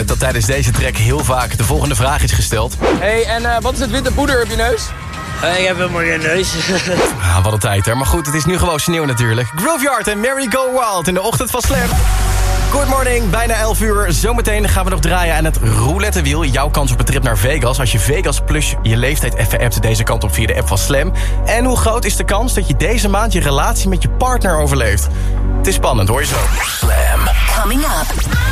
uh, dat tijdens deze track heel vaak de volgende vraag is gesteld. hey, en uh, wat is het witte poeder op je neus? Uh, ik heb helemaal geen neus. ah, wat een tijd, hè. Maar goed, het is nu gewoon sneeuw natuurlijk. Graveyard en Mary Go Wild in de ochtend van Slam. Good morning, bijna 11 uur. Zometeen gaan we nog draaien aan het roulettewiel. Jouw kans op een trip naar Vegas. Als je Vegas plus je leeftijd even appt deze kant op via de app van Slam. En hoe groot is de kans dat je deze maand je relatie met je partner overleeft? Het is spannend, hoor je zo. Slam. Coming up.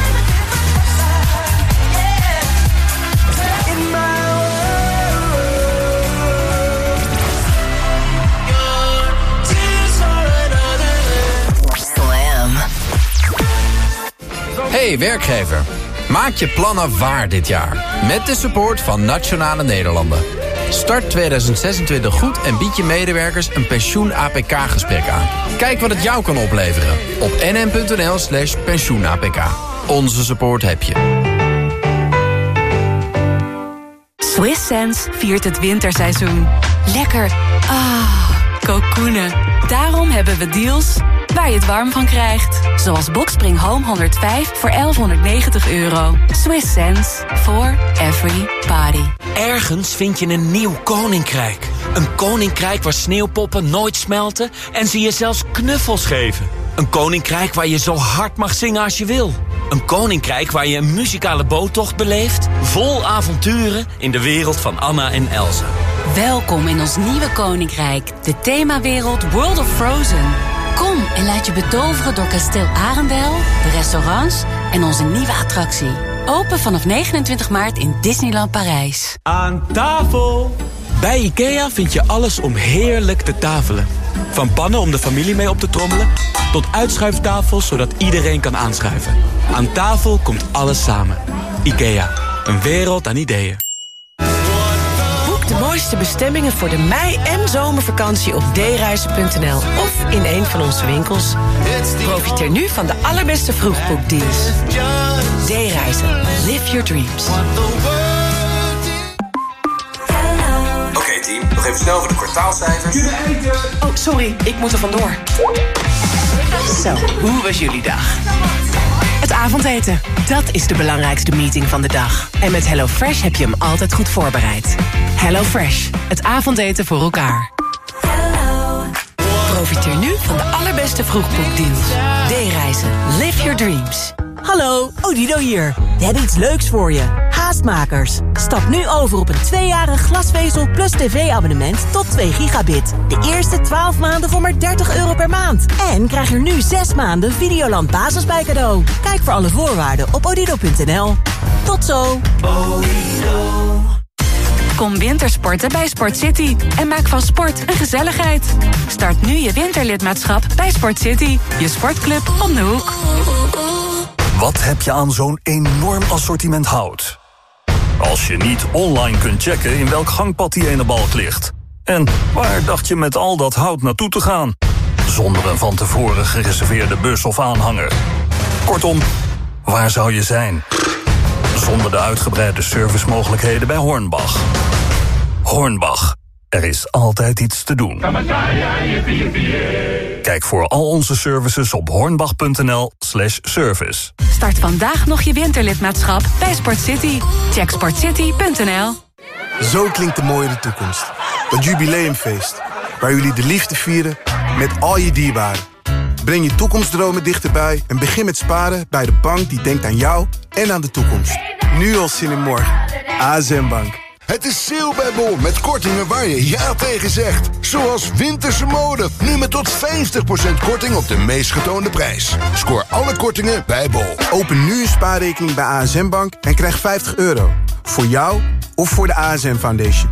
Hey werkgever, maak je plannen waar dit jaar. Met de support van Nationale Nederlanden. Start 2026 goed en bied je medewerkers een pensioen-APK-gesprek aan. Kijk wat het jou kan opleveren op nm.nl slash pensioen-APK. Onze support heb je. Swiss Sense viert het winterseizoen. Lekker. Ah, oh, Daarom hebben we deals waar je het warm van krijgt. Zoals Boxspring Home 105 voor 1190 euro. Swiss sense for every party. Ergens vind je een nieuw koninkrijk. Een koninkrijk waar sneeuwpoppen nooit smelten... en ze je zelfs knuffels geven. Een koninkrijk waar je zo hard mag zingen als je wil. Een koninkrijk waar je een muzikale boottocht beleeft... vol avonturen in de wereld van Anna en Elsa. Welkom in ons nieuwe koninkrijk. De themawereld World of Frozen. Kom en laat je betoveren door kasteel Arendel, de restaurants en onze nieuwe attractie. Open vanaf 29 maart in Disneyland Parijs. Aan tafel! Bij IKEA vind je alles om heerlijk te tafelen. Van pannen om de familie mee op te trommelen... tot uitschuiftafels zodat iedereen kan aanschuiven. Aan tafel komt alles samen. IKEA, een wereld aan ideeën de mooiste bestemmingen voor de mei- en zomervakantie op dereizen.nl of in een van onze winkels. Profiteer nu van de allerbeste vroegboekdeals. D-reizen. Live your dreams. Oké team, nog even snel voor de kwartaalcijfers. Oh, sorry, ik moet er vandoor. Zo, hoe was jullie dag? Het avondeten. Dat is de belangrijkste meeting van de dag. En met HelloFresh heb je hem altijd goed voorbereid. HelloFresh. Het avondeten voor elkaar. Profiteer nu van de allerbeste vroegboekdeals. D-reizen. Live your dreams. Hallo, Odido hier. We hebben iets leuks voor je. Haastmakers. Stap nu over op een tweejarig glasvezel plus tv-abonnement tot 2 gigabit. De eerste 12 maanden voor maar 30 euro per maand. En krijg er nu 6 maanden Videoland Basis bij cadeau. Kijk voor alle voorwaarden op odido.nl. Tot zo. Kom wintersporten bij Sport City en maak van sport een gezelligheid. Start nu je winterlidmaatschap bij Sport City, je sportclub om de hoek. Wat heb je aan zo'n enorm assortiment hout? Als je niet online kunt checken in welk gangpad die ene balk ligt. En waar dacht je met al dat hout naartoe te gaan? Zonder een van tevoren gereserveerde bus of aanhanger. Kortom, waar zou je zijn? Zonder de uitgebreide servicemogelijkheden bij Hornbach. Hornbach, er is altijd iets te doen. Kijk voor al onze services op hornbach.nl slash service. Start vandaag nog je winterlidmaatschap bij Sport City. Check sportcity.nl Zo klinkt de mooie toekomst. Het jubileumfeest. Waar jullie de liefde vieren met al je dierbaren. Breng je toekomstdromen dichterbij en begin met sparen bij de bank die denkt aan jou en aan de toekomst. Nu al zin in morgen. ASM Bank. Het is sale bij Bol met kortingen waar je ja tegen zegt. Zoals winterse mode. Nu met tot 50% korting op de meest getoonde prijs. Scoor alle kortingen bij Bol. Open nu een spaarrekening bij ASM Bank en krijg 50 euro. Voor jou of voor de ASM Foundation.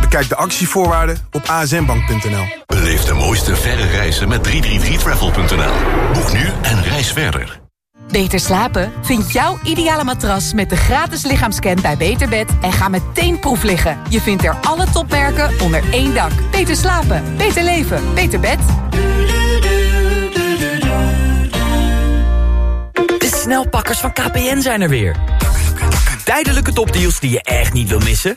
Bekijk de actievoorwaarden op asmbank.nl. Beleef de mooiste verre reizen met 333travel.nl. Boek nu en reis verder. Beter slapen? Vind jouw ideale matras met de gratis lichaamscan bij Beterbed en ga meteen proef liggen. Je vindt er alle topmerken onder één dak. Beter slapen, beter leven, beter bed. De snelpakkers van KPN zijn er weer. Tijdelijke topdeals die je echt niet wil missen?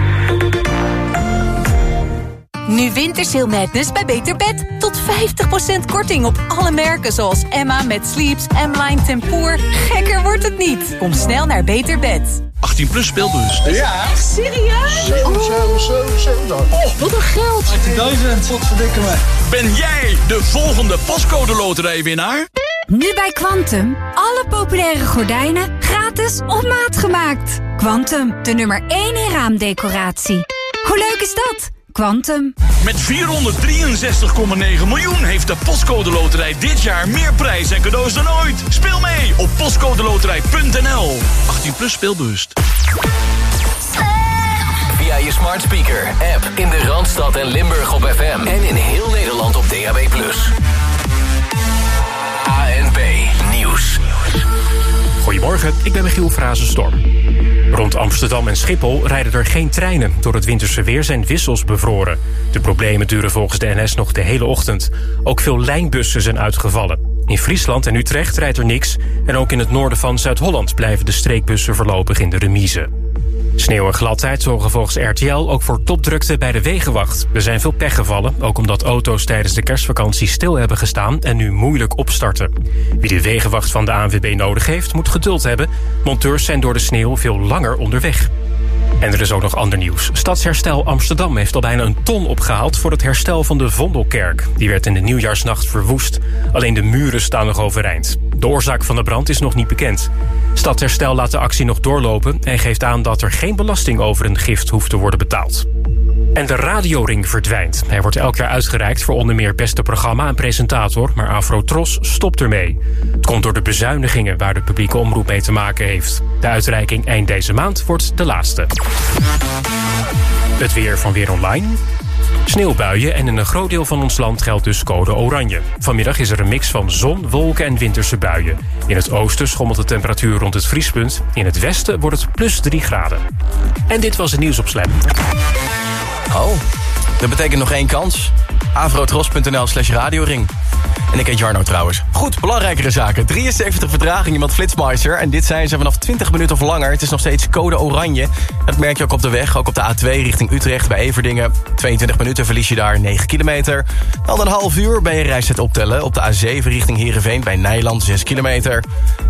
Nu Wintersail Madness bij Beter Bed. Tot 50% korting op alle merken zoals Emma met Sleeps, M-Line Tempoor. Gekker wordt het niet. Kom snel naar Beter Bed. 18 plus speelbus. Ja. Echt serieus? 7, 7, 7, 7. Oh, wat een geld. 18.000, wat verdikken me. Ben jij de volgende pascode loterijwinnaar? Nu bij Quantum. Alle populaire gordijnen gratis op maat gemaakt. Quantum, de nummer 1 in raamdecoratie. Hoe leuk is dat? Quantum. Met 463,9 miljoen heeft de Postcode Loterij dit jaar meer prijs en cadeaus dan ooit. Speel mee op postcodeloterij.nl. 18 plus speelbewust. Via je smart speaker, app in de Randstad en Limburg op FM. En in heel Nederland op DAB+. Goedemorgen, ik ben Michiel Frazenstorm. Rond Amsterdam en Schiphol rijden er geen treinen. Door het winterse weer zijn wissels bevroren. De problemen duren volgens de NS nog de hele ochtend. Ook veel lijnbussen zijn uitgevallen. In Friesland en Utrecht rijdt er niks. En ook in het noorden van Zuid-Holland blijven de streekbussen voorlopig in de remise. Sneeuw en gladheid zorgen volgens RTL ook voor topdrukte bij de Wegenwacht. Er zijn veel pech gevallen, ook omdat auto's tijdens de kerstvakantie stil hebben gestaan en nu moeilijk opstarten. Wie de Wegenwacht van de ANWB nodig heeft, moet geduld hebben. Monteurs zijn door de sneeuw veel langer onderweg. En er is ook nog ander nieuws. Stadsherstel Amsterdam heeft al bijna een ton opgehaald... voor het herstel van de Vondelkerk. Die werd in de nieuwjaarsnacht verwoest. Alleen de muren staan nog overeind. De oorzaak van de brand is nog niet bekend. Stadsherstel laat de actie nog doorlopen... en geeft aan dat er geen belasting over een gift hoeft te worden betaald. En de radioring verdwijnt. Hij wordt elk jaar uitgereikt voor onder meer beste programma en presentator... maar Afrotros stopt ermee. Het komt door de bezuinigingen waar de publieke omroep mee te maken heeft. De uitreiking eind deze maand wordt de laatste. Het weer van Weer Online. Sneeuwbuien en in een groot deel van ons land geldt dus code oranje. Vanmiddag is er een mix van zon, wolken en winterse buien. In het oosten schommelt de temperatuur rond het vriespunt. In het westen wordt het plus 3 graden. En dit was het nieuws op Slam. Oh, dat betekent nog één kans. Avrotros.nl slash radioring. En ik heet Jarno trouwens. Goed, belangrijkere zaken. 73 vertragingen met Flitsmeister. En dit zijn ze vanaf 20 minuten of langer. Het is nog steeds code oranje. Dat merk je ook op de weg. Ook op de A2 richting Utrecht bij Everdingen. 22 minuten verlies je daar 9 kilometer. Dan een half uur ben je reistijd optellen. Op de A7 richting Heerenveen bij Nijland 6 kilometer.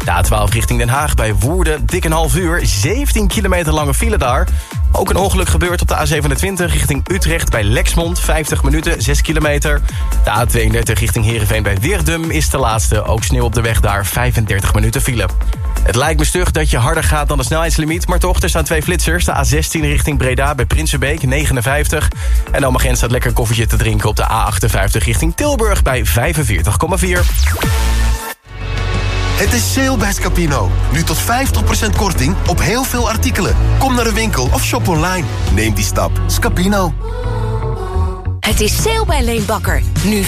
De A12 richting Den Haag bij Woerden. Dik een half uur. 17 kilometer lange file daar. Ook een ongeluk gebeurt op de A27 richting Utrecht bij Lexmond. 50 minuten, 6 kilometer. De A32 richting Heerenveen bij Weerdum is de laatste. Ook sneeuw op de weg daar, 35 minuten file. Het lijkt me stug dat je harder gaat dan de snelheidslimiet... maar toch, er staan twee flitsers. De A16 richting Breda bij Prinsenbeek, 59. En Oma Gent staat lekker koffietje te drinken op de A58 richting Tilburg bij 45,4. Het is sale bij Scapino. Nu tot 50% korting op heel veel artikelen. Kom naar de winkel of shop online. Neem die stap. Scapino. Het is sale bij Leenbakker. Nu 25%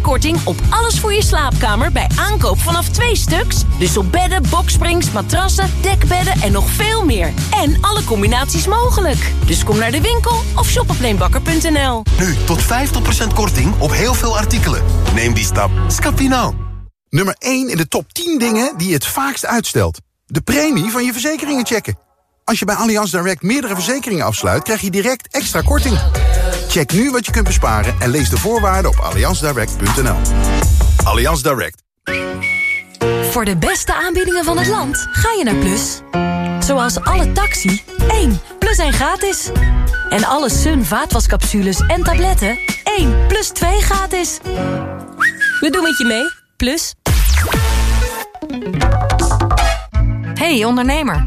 korting op alles voor je slaapkamer bij aankoop vanaf twee stuks. Dus op bedden, boksprings, matrassen, dekbedden en nog veel meer. En alle combinaties mogelijk. Dus kom naar de winkel of shop op leenbakker.nl. Nu tot 50% korting op heel veel artikelen. Neem die stap. Scapino. Nummer 1 in de top 10 dingen die je het vaakst uitstelt. De premie van je verzekeringen checken. Als je bij Allianz Direct meerdere verzekeringen afsluit... krijg je direct extra korting. Check nu wat je kunt besparen en lees de voorwaarden op allianzdirect.nl. Allianz Direct. Voor de beste aanbiedingen van het land ga je naar Plus. Zoals alle taxi, 1 plus 1 gratis. En alle Sun vaatwascapsules en tabletten, 1 plus 2 gratis. We doen het je mee, Plus. Hey ondernemer,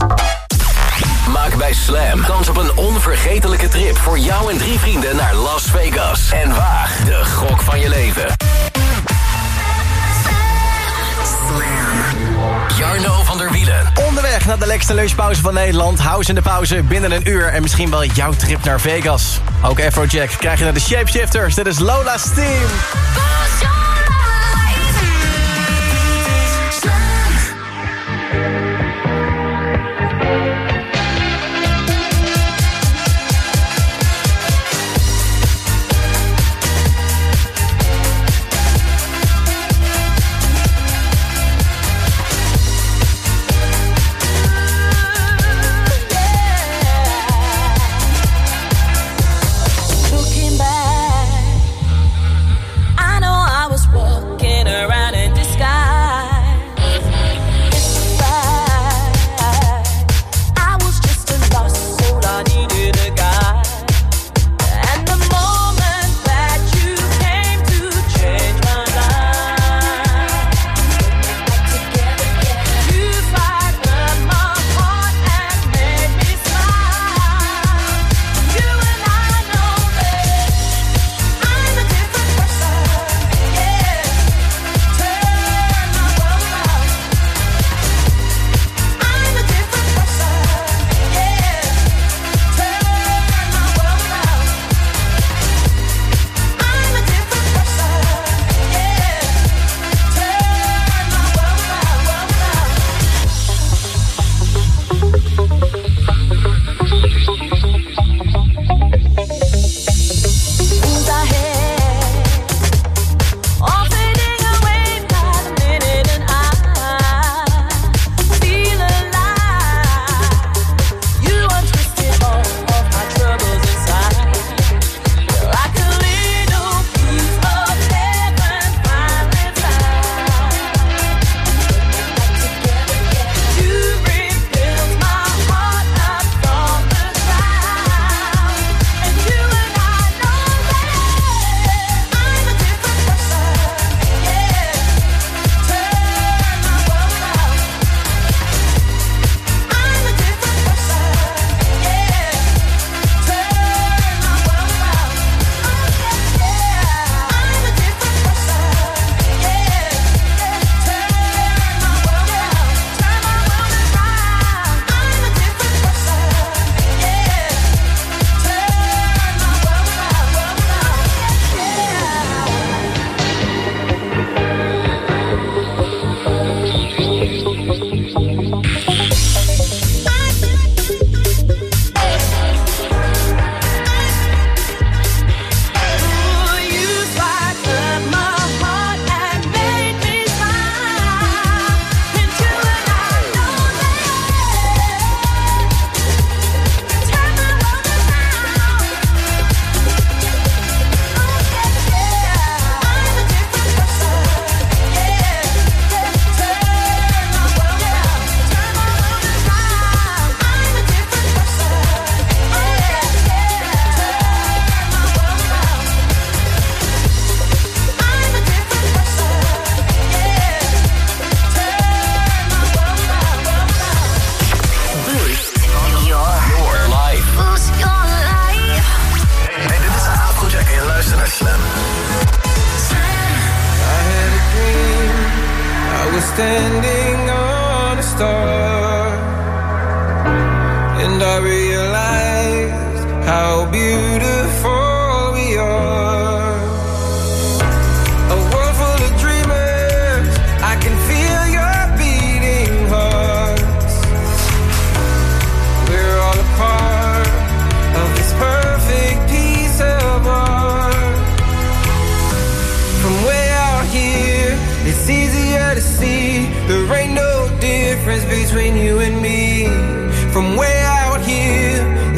Bij Slam kans op een onvergetelijke trip voor jou en drie vrienden naar Las Vegas. En waag de gok van je leven. Jarno van der Wielen. Onderweg naar de lekkerste lunchpauze van Nederland. House in de pauze binnen een uur. En misschien wel jouw trip naar Vegas. Ook Afrojack krijg je naar de Shapeshifters. Dit is Lola's Team.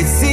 See.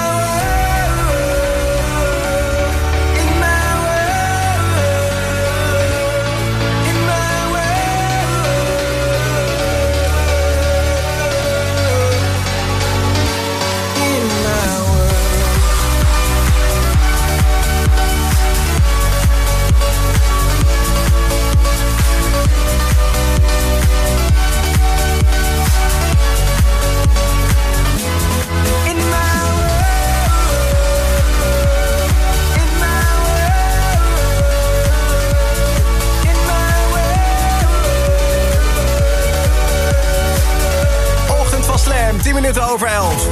minuten over 11.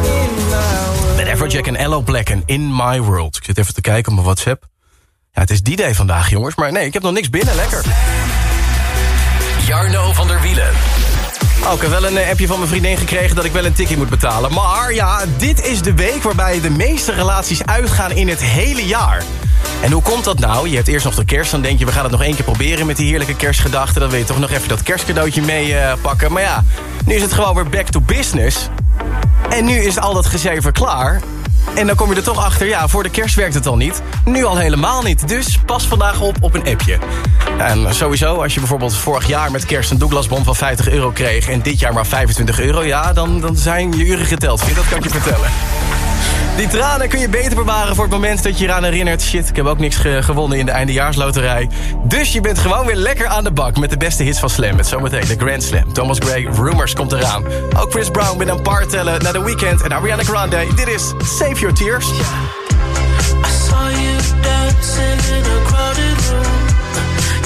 Met Everjack en Ello Black en In My World. Ik zit even te kijken op mijn WhatsApp. Ja, het is die day vandaag, jongens. Maar nee, ik heb nog niks binnen. Lekker. Jarno van der Wielen. Oh, ik heb wel een eh, appje van mijn vriendin gekregen dat ik wel een tikkie moet betalen. Maar ja, dit is de week waarbij de meeste relaties uitgaan in het hele jaar. En hoe komt dat nou? Je hebt eerst nog de kerst, dan denk je... we gaan het nog één keer proberen met die heerlijke kerstgedachten. Dan wil je toch nog even dat kerstcadeautje meepakken. pakken. maar ja, nu is het gewoon weer back to business. En nu is al dat gezever klaar. En dan kom je er toch achter, ja, voor de kerst werkt het al niet. Nu al helemaal niet. Dus pas vandaag op op een appje. En sowieso, als je bijvoorbeeld vorig jaar met kerst een Douglasbon van 50 euro kreeg... en dit jaar maar 25 euro, ja, dan, dan zijn je uren geteld. Dat kan je vertellen. Die tranen kun je beter bewaren voor het moment dat je eraan herinnert... shit, ik heb ook niks ge- gewonnen in de eindejaarsloterij. Dus je bent gewoon weer lekker aan de bak met de beste hits van Slam. Met zometeen de Grand Slam. Thomas Gray, Rumors komt eraan. Ook Chris Brown met een paar tellen naar The Weeknd en Ariana Grande. Dit is Save Your Tears. I saw you dancing in a crowded room.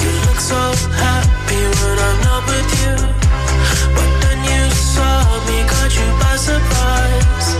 You look so happy when I'm not with you. But then you saw me, caught you by surprise.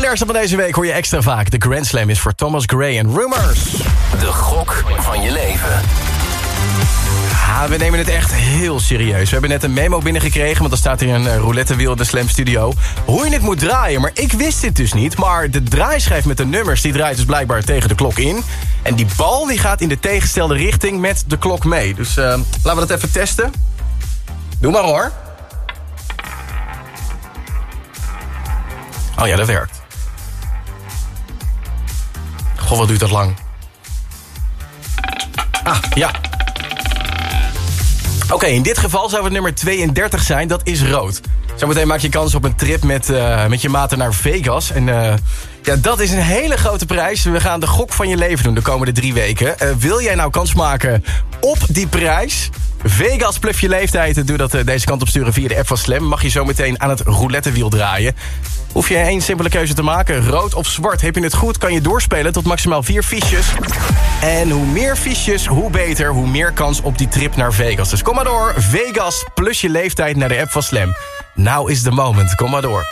Verse van deze week hoor je extra vaak. De Grand Slam is voor Thomas Gray en Rumors. De gok van je leven. Ja, we nemen het echt heel serieus. We hebben net een memo binnengekregen, want er staat hier een uh, roulettewiel in de Slam Studio. Hoe je het moet draaien, maar ik wist dit dus niet. Maar de draaischijf met de nummers, die draait dus blijkbaar tegen de klok in. En die bal die gaat in de tegenstelde richting met de klok mee. Dus uh, laten we dat even testen. Doe maar hoor. Oh ja, dat werkt. Goh, wat duurt dat lang. Ah, ja. Oké, in dit geval zou het nummer 32 zijn. Dat is rood. Zometeen maak je kans op een trip met, uh, met je maten naar Vegas. En uh, ja, dat is een hele grote prijs. We gaan de gok van je leven doen de komende drie weken. Uh, wil jij nou kans maken op die prijs? Vegas plus je leeftijd. Doe dat deze kant op sturen via de app van Slam. Mag je zo meteen aan het roulettewiel draaien. Hoef je één simpele keuze te maken. Rood of zwart. Heb je het goed, kan je doorspelen tot maximaal vier fiches. En hoe meer fiches, hoe beter. Hoe meer kans op die trip naar Vegas. Dus kom maar door. Vegas plus je leeftijd naar de app van Slam. Now is the moment. Kom maar door.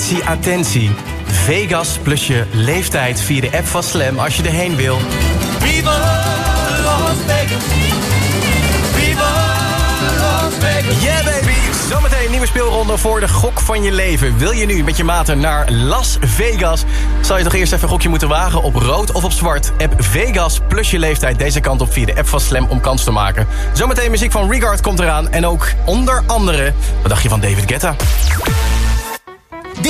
Attentie, attentie. Vegas plus je leeftijd via de app van Slam als je erheen wil. Viva Las Vegas. Viva Las Vegas. Yeah baby, zometeen nieuwe speelronde voor de gok van je leven. Wil je nu met je maten naar Las Vegas? Zal je toch eerst even een gokje moeten wagen op rood of op zwart? App Vegas plus je leeftijd deze kant op via de app van Slam om kans te maken. Zometeen muziek van Regard komt eraan en ook onder andere... Wat dacht je van David Guetta?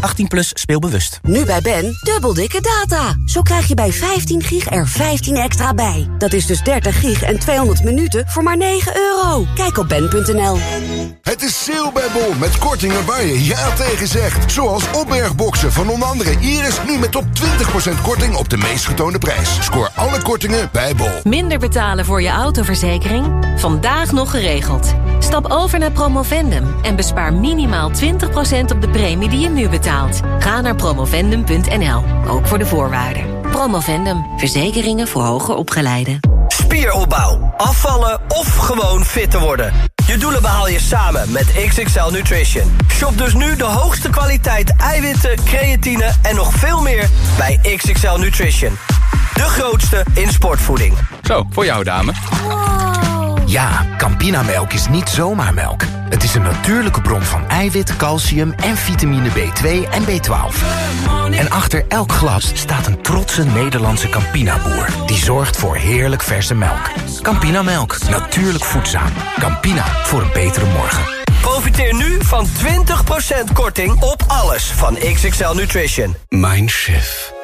18 plus speelbewust. Nu bij Ben, dubbel dikke data. Zo krijg je bij 15 gig er 15 extra bij. Dat is dus 30 gig en 200 minuten voor maar 9 euro. Kijk op ben.nl. Het is sale bij Bol met kortingen waar je ja tegen zegt. Zoals opbergboxen van onder andere Iris nu met tot 20% korting op de meest getoonde prijs. Scoor alle kortingen bij Bol. Minder betalen voor je autoverzekering? Vandaag nog geregeld. Stap over naar Promovendum en bespaar minimaal 20% op de premie die je nu betaalt. Ga naar promovendum.nl, ook voor de voorwaarden. Promovendum, verzekeringen voor hoger opgeleiden. Spieropbouw, afvallen of gewoon fit te worden. Je doelen behaal je samen met XXL Nutrition. Shop dus nu de hoogste kwaliteit eiwitten, creatine en nog veel meer bij XXL Nutrition. De grootste in sportvoeding. Zo, voor jou dame. Ja, Campinamelk is niet zomaar melk. Het is een natuurlijke bron van eiwit, calcium en vitamine B2 en B12. En achter elk glas staat een trotse Nederlandse Campina-boer... die zorgt voor heerlijk verse melk. Campinamelk, natuurlijk voedzaam. Campina, voor een betere morgen. Profiteer nu van 20% korting op alles van XXL Nutrition. Mindshift.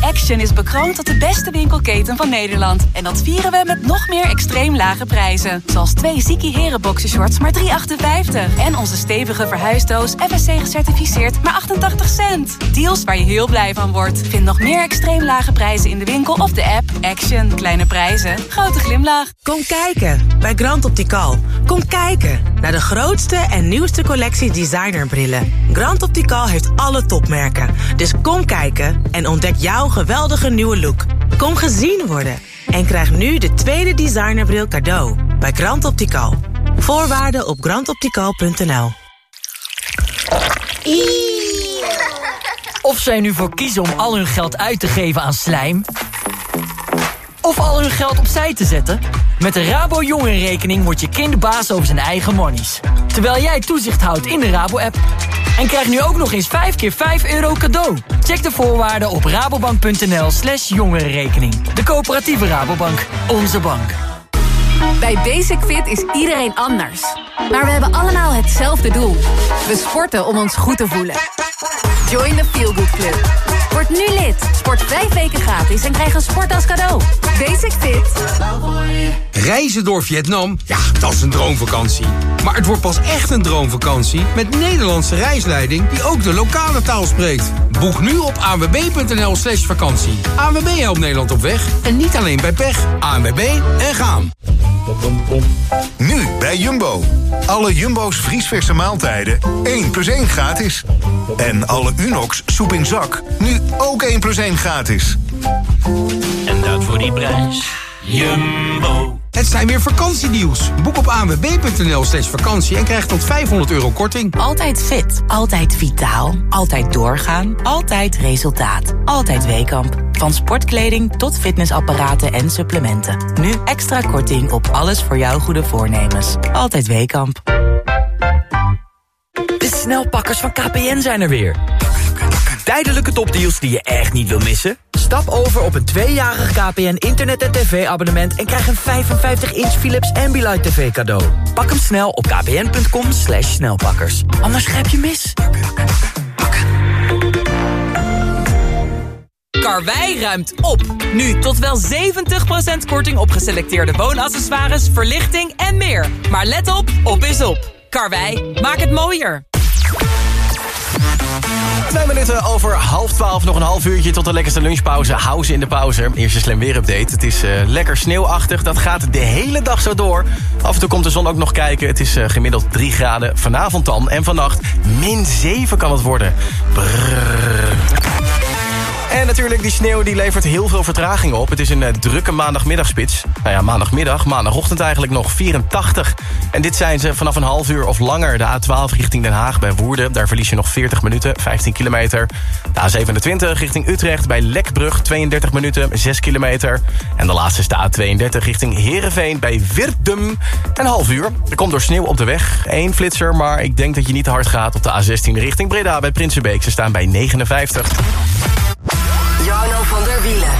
Action is bekroond tot de beste winkelketen van Nederland. En dat vieren we met nog meer extreem lage prijzen. Zoals twee Ziki Heren boxershorts maar 3,58. En onze stevige verhuisdoos FSC gecertificeerd maar 88 cent. Deals waar je heel blij van wordt. Vind nog meer extreem lage prijzen in de winkel of de app. Action. Kleine prijzen. Grote glimlach. Kom kijken bij Grand Optical. Kom kijken naar de grootste en nieuwste collectie designerbrillen. Grand Optical heeft alle topmerken. Dus kom kijken en ontdek jouw geweldige nieuwe look. Kom gezien worden en krijg nu de tweede designerbril cadeau bij Grand Optical. Voorwaarden op grandoptical.nl Of zij nu voor kiezen om al hun geld uit te geven aan slijm... of al hun geld opzij te zetten... met de Rabo Jongerenrekening wordt je kind baas over zijn eigen monies. Terwijl jij toezicht houdt in de Rabo-app. En krijg nu ook nog eens 5 keer 5 euro cadeau. Check de voorwaarden op rabobank.nl slash jongerenrekening. De coöperatieve Rabobank. Onze bank. Bij Basic Fit is iedereen anders. Maar we hebben allemaal hetzelfde doel. We sporten om ons goed te voelen. Join the Feel Good Club. Word nu lid. Sport vijf weken gratis en krijg een sport als cadeau. Basic Fit. Reizen door Vietnam? Ja, dat is een droomvakantie. Maar het wordt pas echt een droomvakantie met Nederlandse reisleiding die ook de lokale taal spreekt. Boek nu op anwb.nl slash vakantie. ANWB helpt Nederland op weg en niet alleen bij pech. ANWB en gaan. Nu Jumbo. Alle Jumbo's vriesverse maaltijden 1 plus 1 gratis. En alle Unox soep in zak nu ook 1 plus 1 gratis. En dat voor die prijs. Jumbo. Het zijn weer vakantiedeals. Boek op anwb.nl slash vakantie en krijg tot 500 euro korting. Altijd fit, altijd vitaal, altijd doorgaan, altijd resultaat. Altijd Weekamp. Van sportkleding tot fitnessapparaten en supplementen. Nu extra korting op alles voor jouw goede voornemens. Altijd Weekamp. De snelpakkers van KPN zijn er weer. Tijdelijke topdeals die je echt niet wil missen? Stap over op een tweejarig KPN internet- en tv-abonnement... en krijg een 55-inch Philips Ambilight TV cadeau. Pak hem snel op kpn.com slash snelpakkers. Anders grijp je mis. Karwei ruimt op. Nu tot wel 70% korting op geselecteerde woonaccessoires, verlichting en meer. Maar let op, op is op. Karwei, maak het mooier. Twee minuten over half twaalf. Nog een half uurtje tot de lekkerste lunchpauze. House in de pauze. Eerste slim Weer Update. Het is eh, lekker sneeuwachtig. Dat gaat de hele dag zo door. Af en toe komt de zon ook nog kijken. Het is eh, gemiddeld 3 graden vanavond dan. En vannacht min 7 kan het worden. Brrr. En natuurlijk, die sneeuw die levert heel veel vertraging op. Het is een eh, drukke maandagmiddagspits. Nou ja, maandagmiddag, maandagochtend eigenlijk nog 84. En dit zijn ze vanaf een half uur of langer. De A12 richting Den Haag bij Woerden. Daar verlies je nog 40 minuten, 15 kilometer. De A27 richting Utrecht bij Lekbrug, 32 minuten, 6 kilometer. En de laatste is de A32 richting Heerenveen bij Wirdum. Een half uur. Er komt door sneeuw op de weg. Eén flitser, maar ik denk dat je niet te hard gaat op de A16 richting Breda bij Prinsenbeek. Ze staan bij 59. Van der Wielen.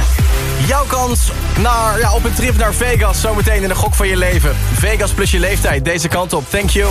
Jouw kans naar, ja, op een trip naar Vegas. Zometeen in de gok van je leven. Vegas plus je leeftijd. Deze kant op. Thank you.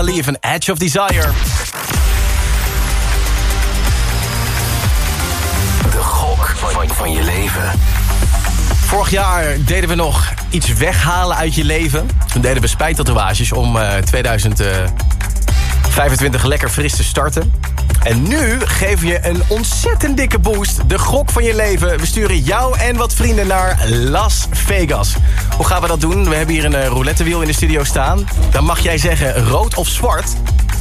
Malie van Edge of Desire. De gok van, van je leven. Vorig jaar deden we nog iets weghalen uit je leven. Toen deden we spijttatoeages om eh 2025 lekker fris te starten. En nu geven we je een ontzettend dikke boost. De gok van je leven. We sturen jou en wat vrienden naar Las Vegas. Hoe gaan we dat doen? We hebben hier een eh, roulettewiel in de studio staan. Dan mag jij zeggen rood of zwart.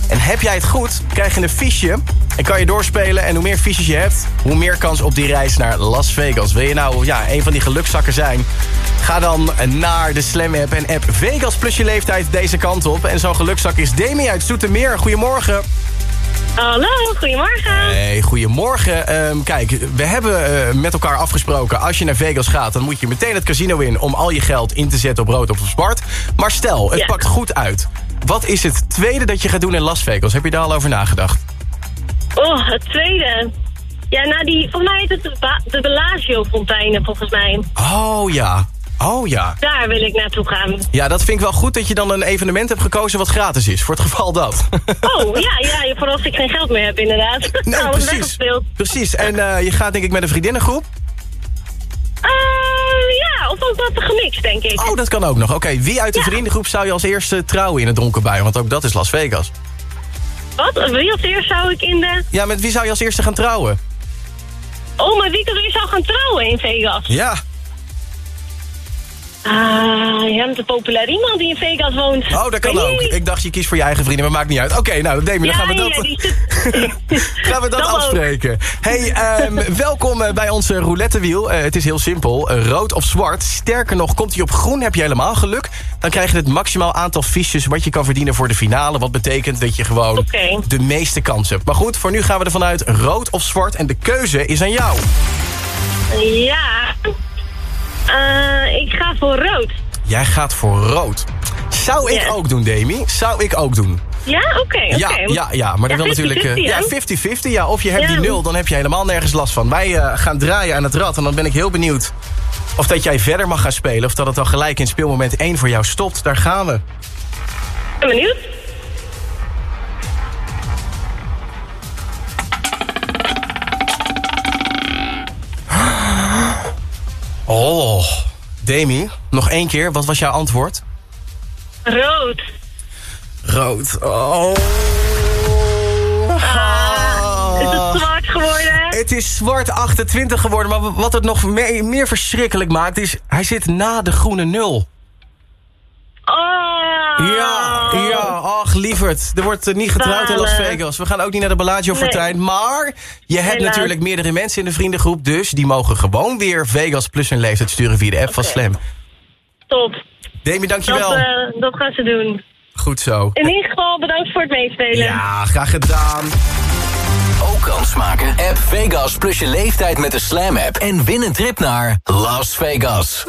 En heb jij het goed, krijg je een fiche. En kan je doorspelen. En hoe meer fiches je hebt, hoe meer kans op die reis naar Las Vegas. Wil je nou ja, een van die gelukzakken zijn? Ga dan naar de Slam app en app Vegas plus je leeftijd deze kant op. En zo'n gelukzak is Demi uit Zoetermeer. Goedemorgen. Hallo, goedemorgen. Hey, goedemorgen. Ehm, kijk, we hebben eh, met elkaar afgesproken... als je naar Vegas gaat, dan moet je meteen het casino in... om al je geld in te zetten op rood of op zwart. Maar stel, het Ja. pakt goed uit. Wat is het tweede dat je gaat doen in Las Vegas? Heb je daar al over nagedacht? Oh, het tweede. Ja, nou die, volgens mij heet het de, de Bellagio-fonteinen, volgens mij. Oh ja, oh ja. Daar wil ik naartoe gaan. Ja, dat vind ik wel goed dat je dan een evenement hebt gekozen wat gratis is. Voor het geval dat. Oh, ja, ja, voor als ik geen geld meer heb, inderdaad. Nee, Alles precies. Precies, en eh, je gaat denk ik met een vriendinnengroep? Eh, ja, of ook wat gemixt, denk ik. Oh, dat kan ook nog. Oké, wie uit de vriendengroep zou je als eerste trouwen in het donkerbui? Want ook dat is Las Vegas. Wat? Wie als eerst zou ik in de... Ja, met wie zou je als eerste gaan trouwen? Oh, maar wie ik als eerst zou gaan trouwen in Vegas? Ja. Ah, ja, met een populair iemand die in Vegas woont. Oh, dat kan ook. Ik dacht je kiest voor je eigen vrienden, maar maakt niet uit. Oké, nou, Demi, dan Ja, gaan we ja, dat, die zit- gaan we dat, Dat ook. afspreken. Hey, ehm, welkom eh, bij onze roulettewiel. Eh, het is heel simpel. Eh, rood of zwart. Sterker nog, komt hij op groen, heb je helemaal geluk. Dan krijg je het maximaal aantal fiches wat je kan verdienen voor de finale. Wat betekent dat je gewoon de meeste kans hebt. Maar goed, voor nu gaan we ervan uit rood of zwart. En de keuze is aan jou. Ja. Eh, ik ga voor rood. Jij gaat voor rood. Zou ik Ja. ook doen, Demi. Zou ik ook doen. Ja, oké. Ja, ja, ja, maar dat wil natuurlijk... eh, 50-50, ja, hè? 50-50. Ja, of je hebt die nul, dan heb je helemaal nergens last van. Wij eh, gaan draaien aan het rad en dan ben ik heel benieuwd... of dat jij verder mag gaan spelen... of dat het al gelijk in speelmoment 1 voor jou stopt. Daar gaan we. Ben benieuwd. Demi, nog één keer. Wat was jouw antwoord? Rood. Rood. Oh. Is het zwart geworden? Het is zwart 28 geworden, maar wat het nog meer, meer verschrikkelijk maakt... is, hij zit na de groene nul. Oh. Ja, lieverd. Er wordt eh, niet getrouwd in Las. Vegas. We gaan ook niet naar de Bellagio Nee. Fortuin. Maar je hebt Helaas. natuurlijk meerdere mensen in de vriendengroep... dus die mogen gewoon weer Vegas plus hun leeftijd sturen via de app van Slam. Top. Demi, dankjewel. Dat, eh, dat gaan ze doen. Goed zo. In ieder geval bedankt voor het meespelen. Ja, graag gedaan. Ook kans maken? App Vegas plus je leeftijd met de Slam app. En win een trip naar Las Vegas.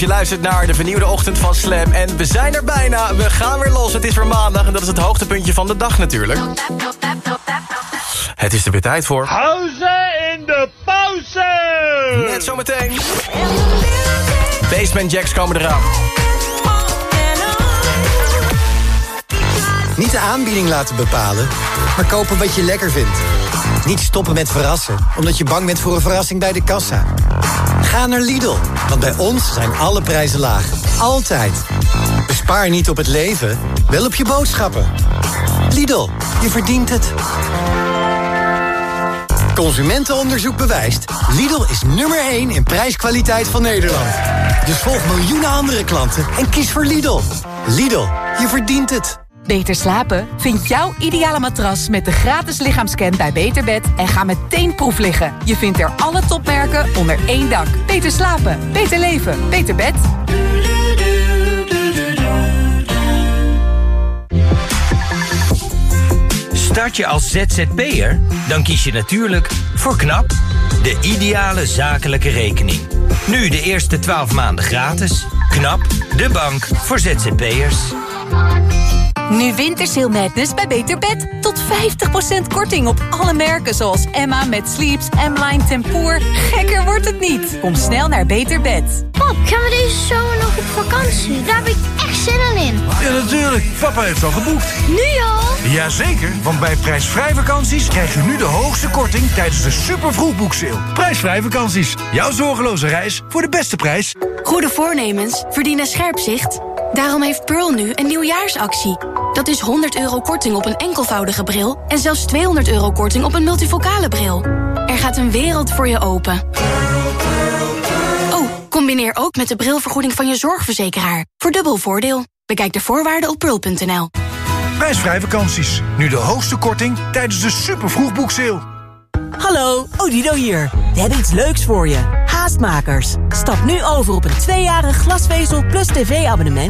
Je luistert naar de vernieuwde ochtend van Slam. En we zijn er bijna. We gaan weer los. Het is weer maandag en dat is het hoogtepuntje van de dag natuurlijk. Het is er weer tijd voor... Pauze in de pauze! Net zometeen. Basement Jacks komen eraan. Niet de aanbieding laten bepalen, maar kopen wat je lekker vindt. Niet stoppen met verrassen, omdat je bang bent voor een verrassing bij de kassa. Ga naar Lidl, want bij ons zijn alle prijzen laag. Altijd. Bespaar niet op het leven, wel op je boodschappen. Lidl, je verdient het. Consumentenonderzoek bewijst. Lidl is nummer 1 in prijskwaliteit van Nederland. Dus volg miljoenen andere klanten en kies voor Lidl. Lidl, je verdient het. Beter slapen? Vind jouw ideale matras met de gratis lichaamscan bij Beterbed en ga meteen proef liggen. Je vindt er alle topmerken onder één dak. Beter slapen, beter leven, beter bed. Start je als ZZP'er? Dan kies je natuurlijk voor KNAP, de ideale zakelijke rekening. Nu de eerste 12 maanden gratis. KNAP, de bank voor ZZP'ers. Nu Wintersail Madness bij Beter Bed. Tot 50% korting op alle merken zoals Emma met Sleeps, M-Line Tempoor. Gekker wordt het niet. Kom snel naar Beter Bed. Pap, gaan we deze zomer nog op vakantie? Daar heb ik echt zin in. Ja, natuurlijk. Papa heeft al geboekt. Nu al? Jazeker, want bij prijsvrij vakanties krijg je nu de hoogste korting tijdens de super vroegboekseil. Prijsvrij vakanties. Jouw zorgeloze reis voor de beste prijs. Goede voornemens verdienen scherp zicht. Daarom heeft Pearl nu een nieuwjaarsactie. Dat is 100 euro korting op een enkelvoudige bril... en zelfs 200 euro korting op een multifocale bril. Er gaat een wereld voor je open. Oh, combineer ook met de brilvergoeding van je zorgverzekeraar. Voor dubbel voordeel. Bekijk de voorwaarden op pearl.nl. Prijsvrij vakanties. Nu de hoogste korting tijdens de super vroegboekseil. Hallo, Odido hier. We hebben iets leuks voor je. Haastmakers. Stap nu over op een tweejarig glasvezel plus tv-abonnement...